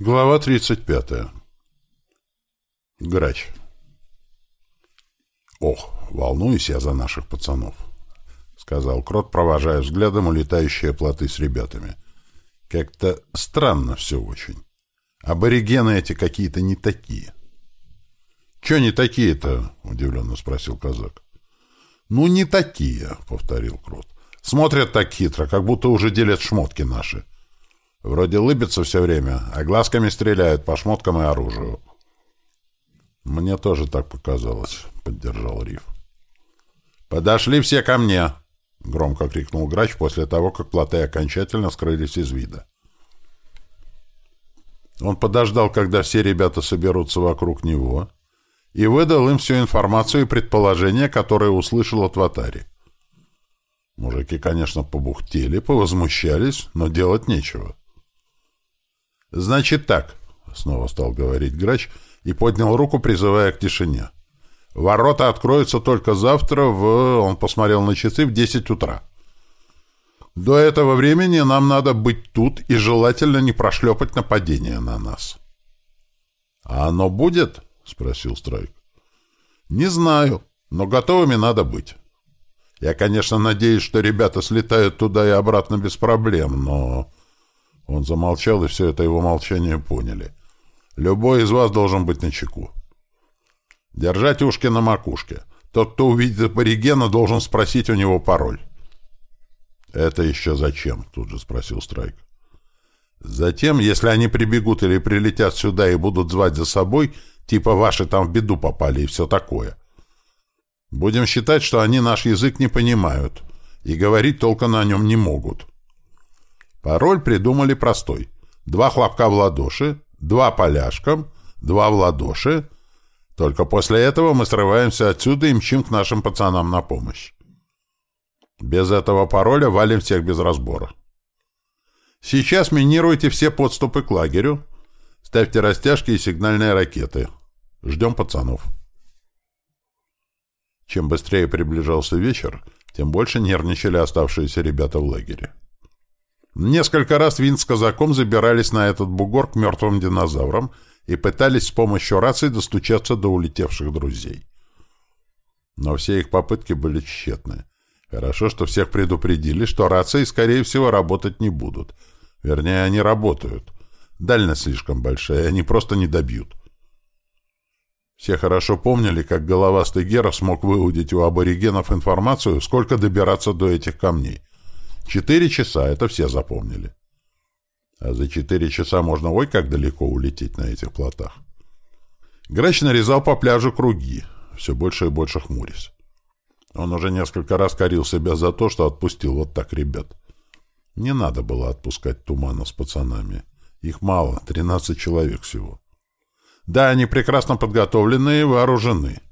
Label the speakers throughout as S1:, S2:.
S1: Глава 35. Грач. «Ох, волнуюсь я за наших пацанов», — сказал Крот, провожая взглядом улетающие плоты с ребятами. «Как-то странно все очень. Аборигены эти какие-то не такие». «Че не такие-то?» — удивленно спросил казак. «Ну, не такие», — повторил Крот. «Смотрят так хитро, как будто уже делят шмотки наши». Вроде лыбятся все время, а глазками стреляют по шмоткам и оружию. «Мне тоже так показалось», — поддержал Риф. «Подошли все ко мне!» — громко крикнул грач после того, как плоты окончательно скрылись из вида. Он подождал, когда все ребята соберутся вокруг него, и выдал им всю информацию и предположения, которые услышал от Ватари. Мужики, конечно, побухтели, повозмущались, но делать нечего. «Значит так», — снова стал говорить грач и поднял руку, призывая к тишине. «Ворота откроются только завтра в...» Он посмотрел на часы в десять утра. «До этого времени нам надо быть тут и желательно не прошлепать нападение на нас». «А оно будет?» — спросил Страйк. «Не знаю, но готовыми надо быть. Я, конечно, надеюсь, что ребята слетают туда и обратно без проблем, но...» Он замолчал, и все это его молчание поняли. «Любой из вас должен быть начеку. Держать ушки на макушке. Тот, кто увидит аборигена, должен спросить у него пароль». «Это еще зачем?» — тут же спросил Страйк. «Затем, если они прибегут или прилетят сюда и будут звать за собой, типа ваши там в беду попали и все такое. Будем считать, что они наш язык не понимают и говорить толком на нем не могут». Пароль придумали простой. Два хлопка в ладоши, два поляшкам, два в ладоши. Только после этого мы срываемся отсюда и мчим к нашим пацанам на помощь. Без этого пароля валим всех без разбора. Сейчас минируйте все подступы к лагерю. Ставьте растяжки и сигнальные ракеты. Ждем пацанов. Чем быстрее приближался вечер, тем больше нервничали оставшиеся ребята в лагере. Несколько раз Винт с казаком забирались на этот бугор к мертвым динозаврам и пытались с помощью рации достучаться до улетевших друзей. Но все их попытки были тщетны. Хорошо, что всех предупредили, что рации, скорее всего, работать не будут. Вернее, они работают. Дальность слишком большая, они просто не добьют. Все хорошо помнили, как головастый Гера смог выудить у аборигенов информацию, сколько добираться до этих камней. Четыре часа, это все запомнили. А за четыре часа можно ой как далеко улететь на этих плотах. Грач нарезал по пляжу круги, все больше и больше хмурясь. Он уже несколько раз корил себя за то, что отпустил вот так ребят. Не надо было отпускать тумана с пацанами. Их мало, тринадцать человек всего. Да, они прекрасно подготовлены и вооружены.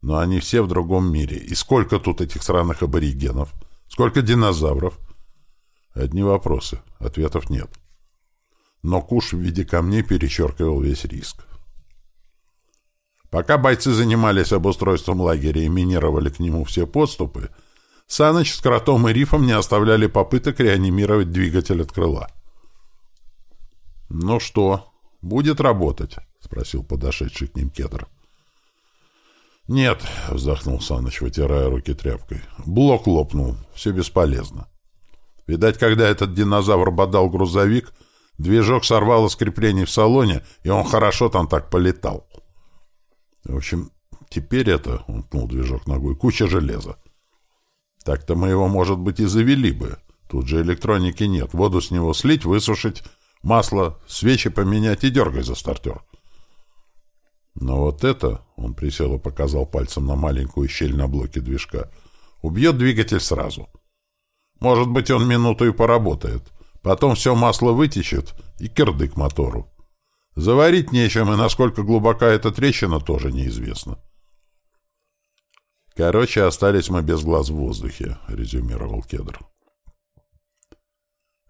S1: Но они все в другом мире. И сколько тут этих сраных аборигенов? Сколько динозавров? Одни вопросы, ответов нет. Но куш в виде камней перечеркивал весь риск. Пока бойцы занимались обустройством лагеря и минировали к нему все подступы, Саныч с Кротом и Рифом не оставляли попыток реанимировать двигатель от крыла. «Ну что, будет работать?» — спросил подошедший к ним кедр. «Нет», — вздохнул Саныч, вытирая руки тряпкой. «Блок лопнул. Все бесполезно». Видать, когда этот динозавр бодал грузовик, движок сорвало скрепление в салоне, и он хорошо там так полетал. В общем, теперь это, он пнул движок ногой, куча железа. Так-то мы его, может быть, и завели бы. Тут же электроники нет. Воду с него слить, высушить, масло, свечи поменять и дергай за стартер. Но вот это, он присел и показал пальцем на маленькую щель на блоке движка, убьет двигатель сразу. Может быть, он минуту и поработает. Потом все масло вытечет и кирдык мотору. Заварить нечем, и насколько глубока эта трещина, тоже неизвестно. Короче, остались мы без глаз в воздухе, — резюмировал Кедр.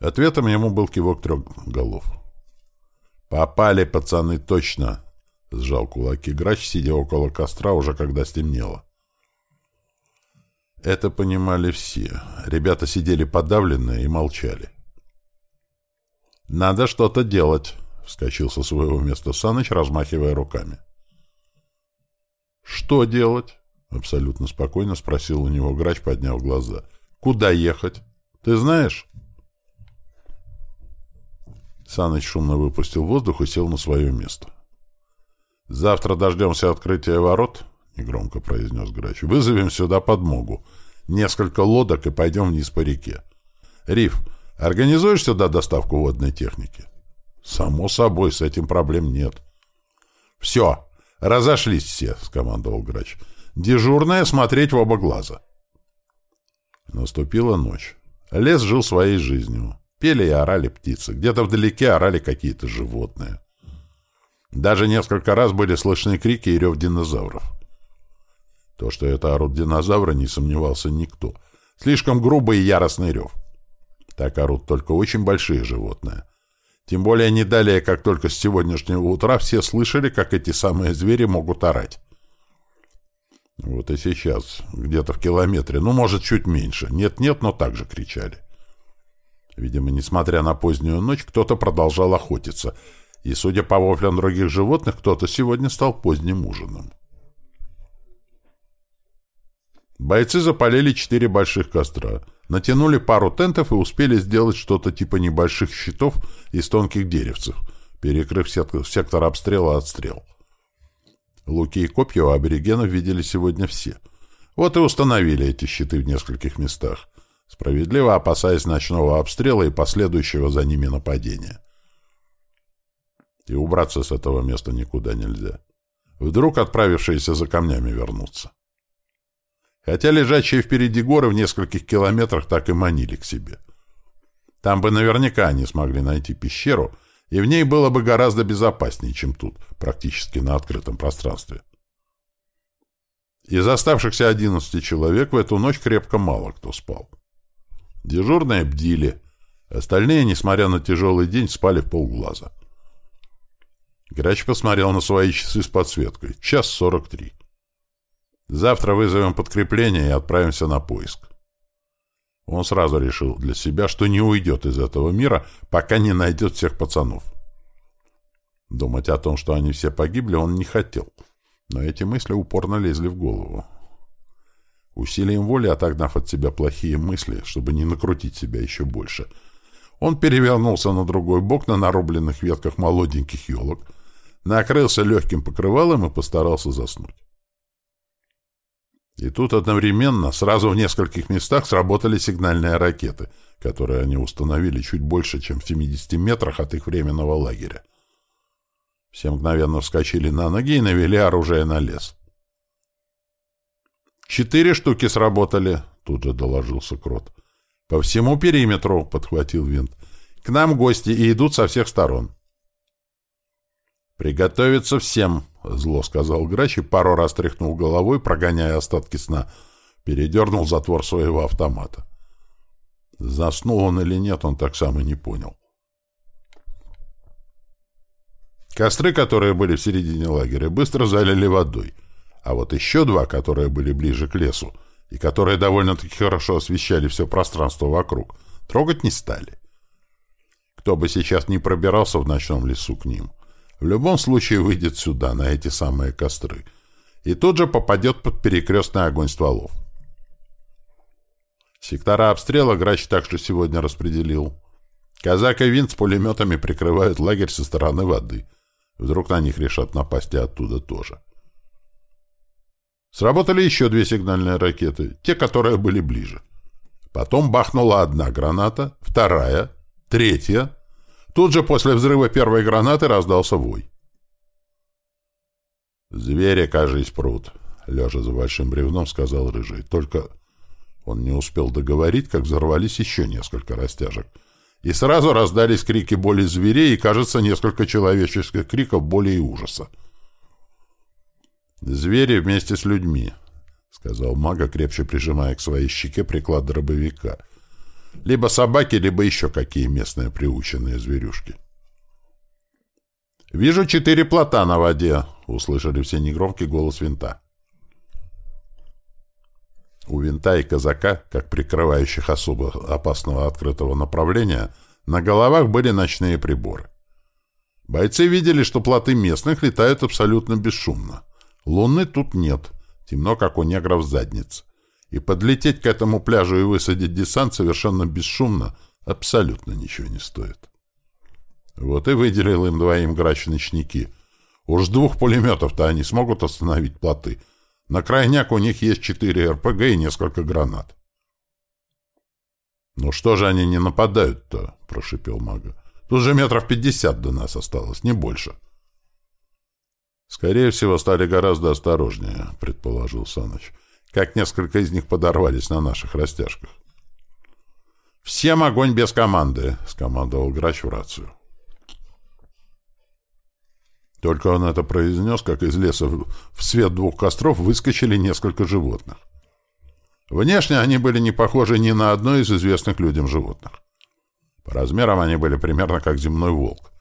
S1: Ответом ему был кивок трех голов. «Попали, пацаны, точно!» — сжал кулаки грач, сидя около костра, уже когда стемнело. Это понимали все. Ребята сидели подавленные и молчали. «Надо что-то делать», — вскочил со своего места Саныч, размахивая руками. «Что делать?» — абсолютно спокойно спросил у него грач, подняв глаза. «Куда ехать? Ты знаешь?» Саныч шумно выпустил воздух и сел на свое место. «Завтра дождемся открытия ворот», — негромко произнес грач. «Вызовем сюда подмогу. Несколько лодок и пойдем вниз по реке. Риф, организуешь сюда доставку водной техники?» «Само собой, с этим проблем нет». «Все, разошлись все», — скомандовал грач. «Дежурная смотреть в оба глаза». Наступила ночь. Лес жил своей жизнью. Пели и орали птицы. Где-то вдалеке орали какие-то животные. Даже несколько раз были слышны крики и рев динозавров. То, что это орут динозавры, не сомневался никто. Слишком грубый и яростный рев. Так орут только очень большие животные. Тем более не далее, как только с сегодняшнего утра все слышали, как эти самые звери могут орать. Вот и сейчас, где-то в километре, ну, может, чуть меньше. Нет-нет, но так же кричали. Видимо, несмотря на позднюю ночь, кто-то продолжал охотиться. И, судя по воплям других животных, кто-то сегодня стал поздним ужином. Бойцы запалили четыре больших костра — натянули пару тентов и успели сделать что-то типа небольших щитов из тонких деревцев, перекрыв сектор обстрела от стрел. Луки и копья у аборигенов видели сегодня все. Вот и установили эти щиты в нескольких местах, справедливо опасаясь ночного обстрела и последующего за ними нападения. И убраться с этого места никуда нельзя. Вдруг отправившиеся за камнями вернутся хотя лежащие впереди горы в нескольких километрах так и манили к себе. Там бы наверняка они смогли найти пещеру, и в ней было бы гораздо безопаснее, чем тут, практически на открытом пространстве. Из оставшихся одиннадцати человек в эту ночь крепко мало кто спал. Дежурные бдили, остальные, несмотря на тяжелый день, спали в полглаза. Грач посмотрел на свои часы с подсветкой. Час сорок три. Завтра вызовем подкрепление и отправимся на поиск. Он сразу решил для себя, что не уйдет из этого мира, пока не найдет всех пацанов. Думать о том, что они все погибли, он не хотел. Но эти мысли упорно лезли в голову. Усилием воли, отогнав от себя плохие мысли, чтобы не накрутить себя еще больше, он перевернулся на другой бок на нарубленных ветках молоденьких елок, накрылся легким покрывалом и постарался заснуть. И тут одновременно, сразу в нескольких местах сработали сигнальные ракеты, которые они установили чуть больше, чем в 70 метрах от их временного лагеря. Все мгновенно вскочили на ноги и навели оружие на лес. «Четыре штуки сработали», — тут же доложился Крот. «По всему периметру», — подхватил Винт. «К нам гости и идут со всех сторон». «Приготовиться всем», — зло сказал Грач и пару раз тряхнул головой, прогоняя остатки сна. Передернул затвор своего автомата. Заснул он или нет, он так сам и не понял. Костры, которые были в середине лагеря, быстро залили водой. А вот еще два, которые были ближе к лесу, и которые довольно-таки хорошо освещали все пространство вокруг, трогать не стали. Кто бы сейчас не пробирался в ночном лесу к ним, в любом случае выйдет сюда, на эти самые костры, и тут же попадет под перекрестный огонь стволов. Сектора обстрела грач также сегодня распределил. Казак и Винт с пулеметами прикрывают лагерь со стороны воды. Вдруг на них решат напасть и оттуда тоже. Сработали еще две сигнальные ракеты, те, которые были ближе. Потом бахнула одна граната, вторая, третья, Тут же после взрыва первой гранаты раздался вой. «Звери, кажись, пруд», — лежа за большим бревном, сказал Рыжий. Только он не успел договорить, как взорвались еще несколько растяжек. И сразу раздались крики боли зверей и, кажется, несколько человеческих криков боли и ужаса. «Звери вместе с людьми», — сказал мага, крепче прижимая к своей щеке приклад дробовика. Либо собаки, либо еще какие местные приученные зверюшки. «Вижу четыре плота на воде», — услышали все негромкий голос винта. У винта и казака, как прикрывающих особо опасного открытого направления, на головах были ночные приборы. Бойцы видели, что плоты местных летают абсолютно бесшумно. Луны тут нет, темно, как у негров задниц. И подлететь к этому пляжу и высадить десант совершенно бесшумно абсолютно ничего не стоит. Вот и выделил им двоим грач-ночники. Уж двух пулеметов-то они смогут остановить плоты. На крайняк у них есть четыре РПГ и несколько гранат. «Ну что же они не нападают-то?» — прошипел мага. «Тут же метров пятьдесят до нас осталось, не больше». «Скорее всего, стали гораздо осторожнее», — предположил Саныч. «Как несколько из них подорвались на наших растяжках». «Всем огонь без команды!» — скомандовал Грач в рацию. Только он это произнес, как из леса в свет двух костров выскочили несколько животных. Внешне они были не похожи ни на одно из известных людям животных. По размерам они были примерно как земной волк.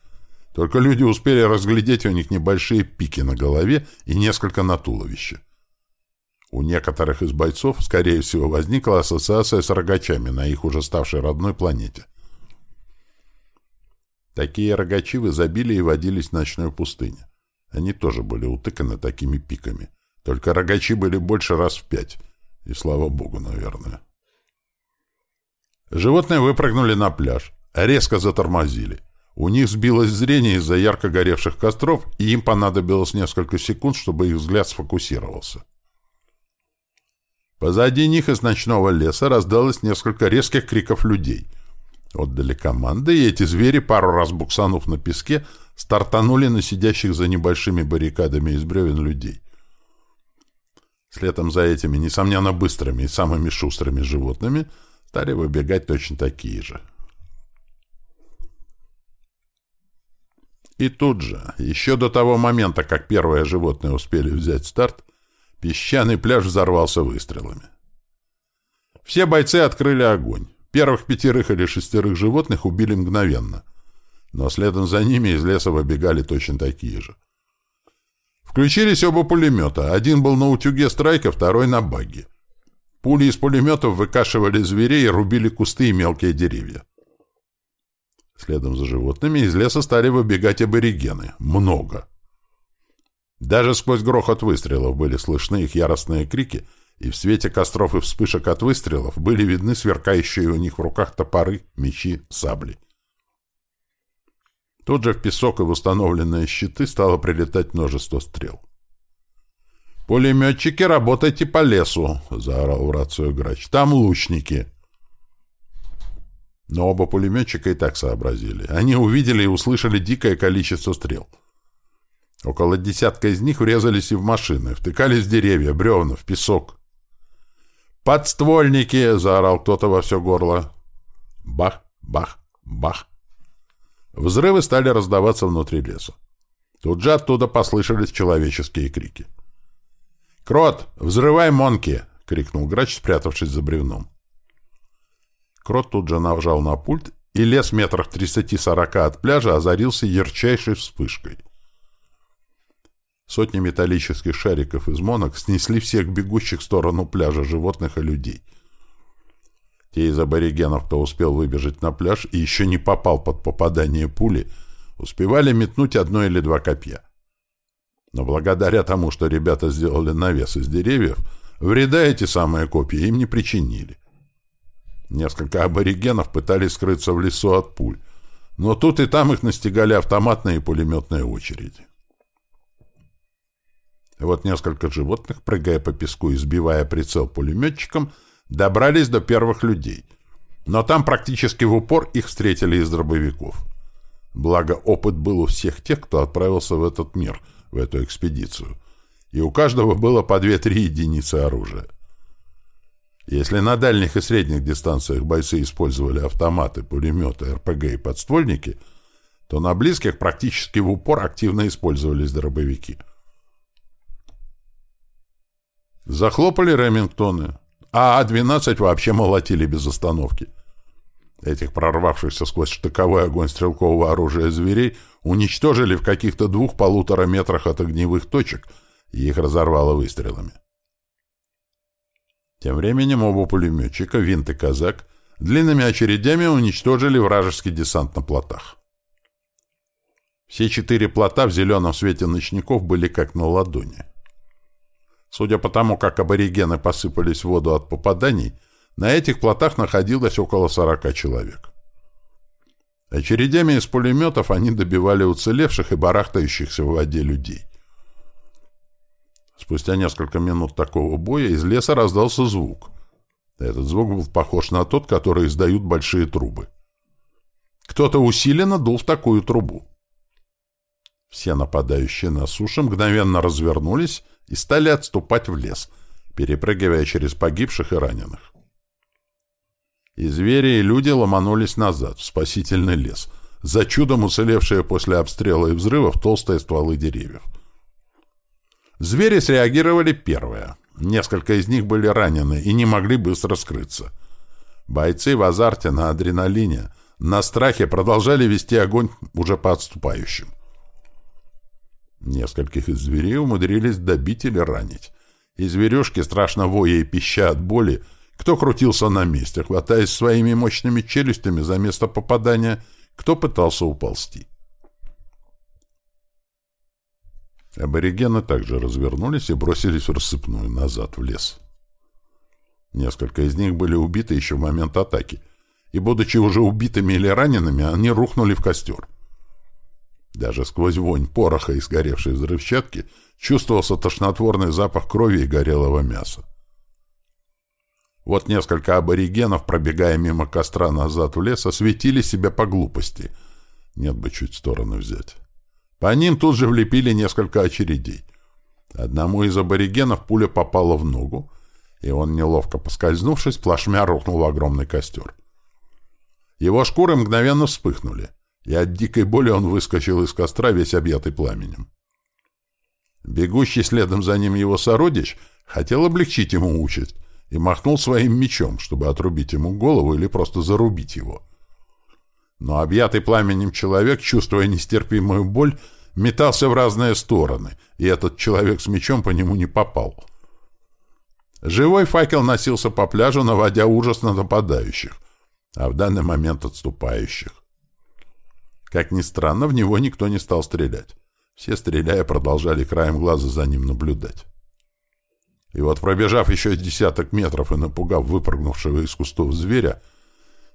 S1: Только люди успели разглядеть у них небольшие пики на голове и несколько на туловище. У некоторых из бойцов, скорее всего, возникла ассоциация с рогачами на их уже ставшей родной планете — Такие рогачи в изобилии водились в ночной пустыне. Они тоже были утыканы такими пиками. Только рогачи были больше раз в пять. И слава богу, наверное. Животные выпрыгнули на пляж. Резко затормозили. У них сбилось зрение из-за ярко горевших костров, и им понадобилось несколько секунд, чтобы их взгляд сфокусировался. Позади них из ночного леса раздалось несколько резких криков людей. Отдали команды, и эти звери, пару раз буксанув на песке, стартанули на сидящих за небольшими баррикадами из бревен людей. Следом за этими, несомненно, быстрыми и самыми шустрыми животными стали выбегать точно такие же. И тут же, еще до того момента, как первые животные успели взять старт, песчаный пляж взорвался выстрелами. Все бойцы открыли огонь. Первых пятерых или шестерых животных убили мгновенно, но следом за ними из леса выбегали точно такие же. Включились оба пулемета. Один был на утюге страйка, второй на баге. Пули из пулеметов выкашивали зверей и рубили кусты и мелкие деревья. Следом за животными из леса стали выбегать аборигены. Много. Даже сквозь грохот выстрелов были слышны их яростные крики, и в свете костров и вспышек от выстрелов были видны сверкающие у них в руках топоры, мечи, сабли. Тут же в песок и в установленные щиты стало прилетать множество стрел. «Пулеметчики, работайте по лесу!» — заорал в рацию грач. «Там лучники!» Но оба пулеметчика и так сообразили. Они увидели и услышали дикое количество стрел. Около десятка из них врезались и в машины, втыкались в деревья, бревна, в песок. «Подствольники!» — заорал кто-то во все горло. Бах, бах, бах. Взрывы стали раздаваться внутри леса. Тут же оттуда послышались человеческие крики. «Крот, взрывай монки!» — крикнул грач, спрятавшись за бревном. Крот тут же нажал на пульт, и лес метрах тридцати-сорока от пляжа озарился ярчайшей вспышкой. Сотни металлических шариков из монок снесли всех бегущих в сторону пляжа животных и людей. Те из аборигенов, кто успел выбежать на пляж и еще не попал под попадание пули, успевали метнуть одно или два копья. Но благодаря тому, что ребята сделали навес из деревьев, вреда эти самые копья им не причинили. Несколько аборигенов пытались скрыться в лесу от пуль, но тут и там их настигали автоматные и пулеметные очереди. Вот несколько животных, прыгая по песку и сбивая прицел пулеметчиком, добрались до первых людей. Но там практически в упор их встретили из дробовиков. Благо, опыт был у всех тех, кто отправился в этот мир, в эту экспедицию. И у каждого было по 2-3 единицы оружия. Если на дальних и средних дистанциях бойцы использовали автоматы, пулеметы, РПГ и подствольники, то на близких практически в упор активно использовались дробовики — Захлопали Ремингтоны, а А-12 вообще молотили без остановки. Этих прорвавшихся сквозь штыковой огонь стрелкового оружия зверей уничтожили в каких-то двух-полутора метрах от огневых точек, и их разорвало выстрелами. Тем временем оба пулеметчика, Винт и Казак, длинными очередями уничтожили вражеский десант на плотах. Все четыре плота в зеленом свете ночников были как на ладони. Судя по тому, как аборигены посыпались в воду от попаданий, на этих плотах находилось около сорока человек. Очередями из пулеметов они добивали уцелевших и барахтающихся в воде людей. Спустя несколько минут такого боя из леса раздался звук. Этот звук был похож на тот, который издают большие трубы. Кто-то усиленно дул в такую трубу. Все нападающие на суше мгновенно развернулись и стали отступать в лес, перепрыгивая через погибших и раненых. И звери, и люди ломанулись назад, в спасительный лес, за чудом уцелевшие после обстрела и взрывов толстые стволы деревьев. Звери среагировали первые. Несколько из них были ранены и не могли быстро скрыться. Бойцы в азарте на адреналине, на страхе продолжали вести огонь уже по отступающим. Нескольких из зверей умудрились добить или ранить. И зверюшки, страшно воя и пища от боли, кто крутился на месте, хватаясь своими мощными челюстями за место попадания, кто пытался уползти. Аборигены также развернулись и бросились в рассыпную назад в лес. Несколько из них были убиты еще в момент атаки, и, будучи уже убитыми или ранеными, они рухнули в костер. Даже сквозь вонь пороха и сгоревшей взрывчатки чувствовался тошнотворный запах крови и горелого мяса. Вот несколько аборигенов, пробегая мимо костра назад в лес, осветили себя по глупости. Нет бы чуть сторону взять. По ним тут же влепили несколько очередей. Одному из аборигенов пуля попала в ногу, и он, неловко поскользнувшись, плашмя рухнул в огромный костер. Его шкуры мгновенно вспыхнули и от дикой боли он выскочил из костра, весь объятый пламенем. Бегущий следом за ним его сородич хотел облегчить ему участь и махнул своим мечом, чтобы отрубить ему голову или просто зарубить его. Но объятый пламенем человек, чувствуя нестерпимую боль, метался в разные стороны, и этот человек с мечом по нему не попал. Живой факел носился по пляжу, наводя ужас на нападающих, а в данный момент отступающих. Как ни странно, в него никто не стал стрелять. Все, стреляя, продолжали краем глаза за ним наблюдать. И вот, пробежав еще десяток метров и напугав выпрыгнувшего из кустов зверя,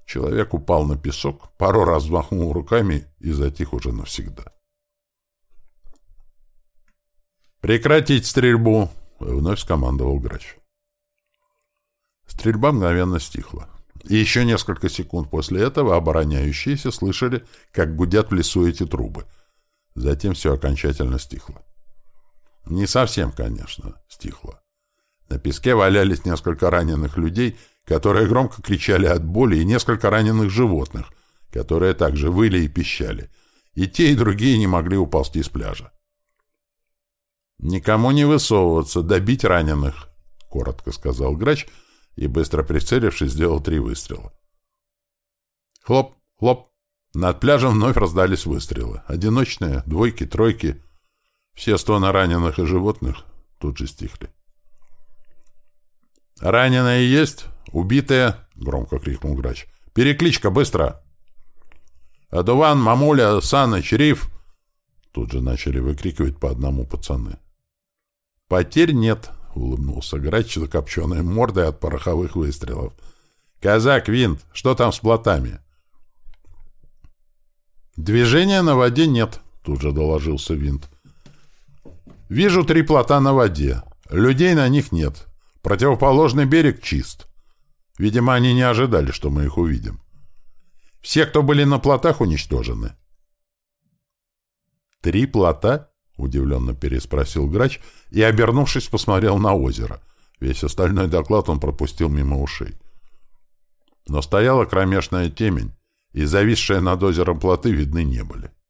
S1: человек упал на песок, пару раз взмахнул руками и затих уже навсегда. «Прекратить стрельбу!» — вновь скомандовал грач. Стрельба мгновенно стихла. И еще несколько секунд после этого обороняющиеся слышали, как гудят в лесу эти трубы. Затем все окончательно стихло. Не совсем, конечно, стихло. На песке валялись несколько раненых людей, которые громко кричали от боли, и несколько раненых животных, которые также выли и пищали. И те, и другие не могли уползти с пляжа. «Никому не высовываться, добить раненых», — коротко сказал грач, — и, быстро прицелившись, сделал три выстрела. Хлоп, хлоп. Над пляжем вновь раздались выстрелы. Одиночные, двойки, тройки. Все стоны раненых и животных тут же стихли. «Раненые есть? Убитые?» — громко крикнул грач. «Перекличка, быстро!» «Адуван, мамуля, Саныч, Риф!» Тут же начали выкрикивать по одному пацаны. «Потерь нет», — улыбнулся грач закопченной мордой от пороховых выстрелов. «Казак, винт, что там с плотами?» «Движения на воде нет», — тут же доложился винт. «Вижу три плота на воде. Людей на них нет. Противоположный берег чист. Видимо, они не ожидали, что мы их увидим. Все, кто были на плотах, уничтожены». «Три плота?» — удивленно переспросил грач и, обернувшись, посмотрел на озеро. Весь остальной доклад он пропустил мимо ушей. Но стояла кромешная темень, и зависшие над озером плоты видны не были.